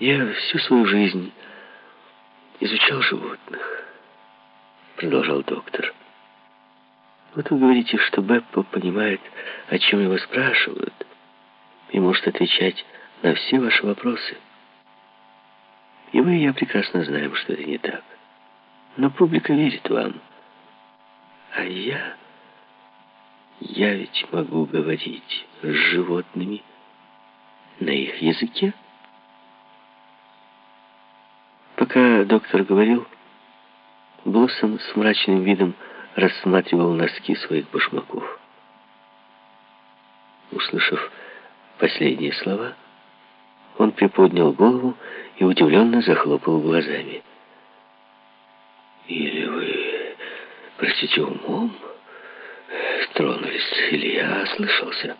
Я всю свою жизнь изучал животных, продолжал доктор. Вот вы говорите, что Беппо понимает, о чем его спрашивают, и может отвечать на все ваши вопросы. И вы я прекрасно знаем, что это не так. Но публика верит вам. А я... Я ведь могу говорить с животными на их языке. Доктор говорил, Блоссом с мрачным видом рассматривал носки своих башмаков. Услышав последние слова, он приподнял голову и удивленно захлопал глазами. «Или вы, простите, умом тронулись, или я ослышался?»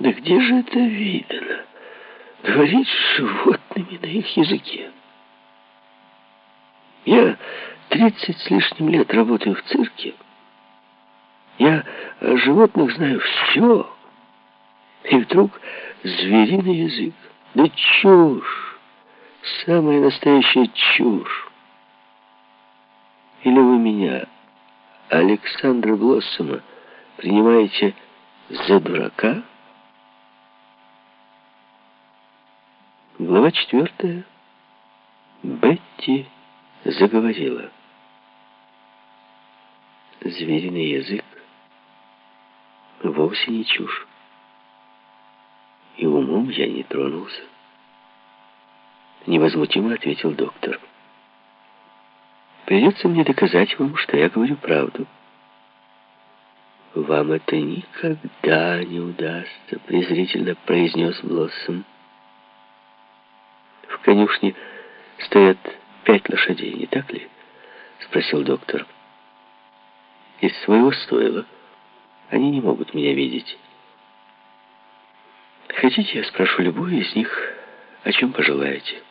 «Да где же это видно? Говорить с животными на их языке?» «Я тридцать с лишним лет работаю в цирке. Я о животных знаю все. И вдруг звериный язык. Да чушь! Самая настоящая чушь. Или вы меня, Александра Блоссома, принимаете за дурака? Глава четвертая. Бетти заговорила. Звериный язык вовсе не чушь. И умом я не тронулся. Невозмутимо ответил доктор. Придется мне доказать вам, что я говорю правду. «Вам это никогда не удастся», — презрительно произнес Блоссом. «В конюшне стоят пять лошадей, не так ли?» — спросил доктор. «Из своего стойла они не могут меня видеть». Хотите, я спрошу любую из них, о чем пожелаете?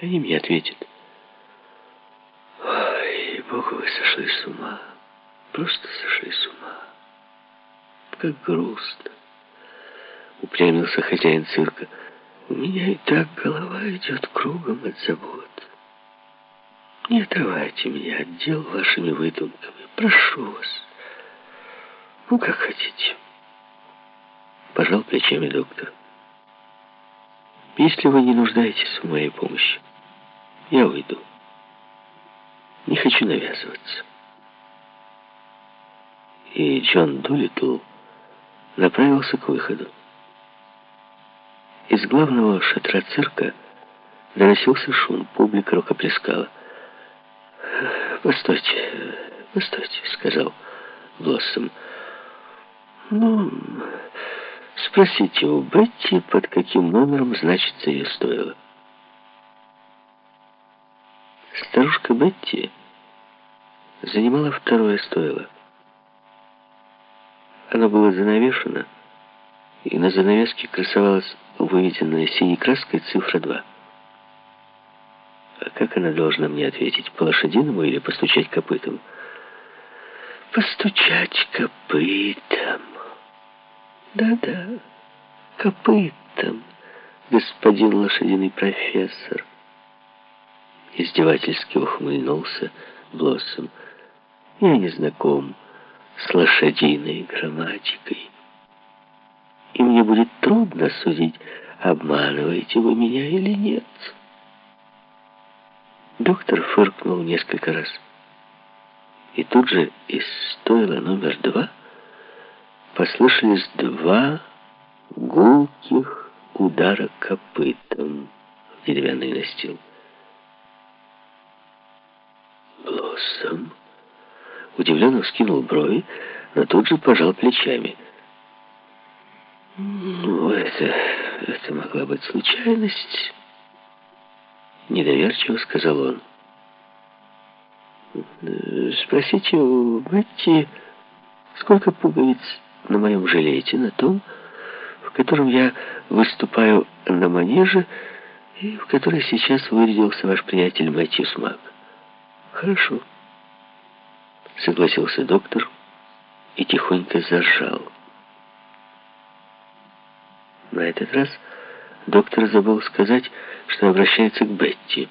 Они мне ответят. Ой, Богу, вы сошли с ума. Просто сошли с ума. Как грустно. Упрямился хозяин цирка. У меня и так голова идет кругом от забот. Не отрывайте меня от дел вашими выдумками. Прошу вас. Ну, как хотите. Пожал плечами доктор. Если вы не нуждаетесь в моей помощи, я уйду. Не хочу навязываться. И Джон Дулитл направился к выходу. Из главного шатра цирка доносился шум, публика рукоплескала. «Постойте, постойте», — сказал Блоссом. «Ну, Спросите у Бетти, под каким номером значится ее стоило. Старушка Бетти занимала второе стоило. Оно было занавешено, и на занавеске красовалась выведенная синей краской цифра 2. А как она должна мне ответить, по-лошадиному или постучать копытом? Постучать копытом. Да-да, копытом, господин лошадиный профессор. Издевательски ухмыльнулся Блоссом. Я не знаком с лошадиной грамматикой. Мне будет трудно судить, обманываете вы меня или нет. Доктор фыркнул несколько раз. И тут же из стойла номер два послышались два гулких удара копытом в деревянный настил. Блоссом удивленно вскинул брови, но тут же пожал плечами. «Ну, это, это могла быть случайность», — недоверчиво сказал он. «Спросите у Бетти, сколько пуговиц на моем жилете, на том, в котором я выступаю на манеже и в который сейчас вырядился ваш приятель Мэтью Смак. Хорошо, согласился доктор и тихонько зажал. На этот раз Доктор забыл сказать, что обращается к Бетти.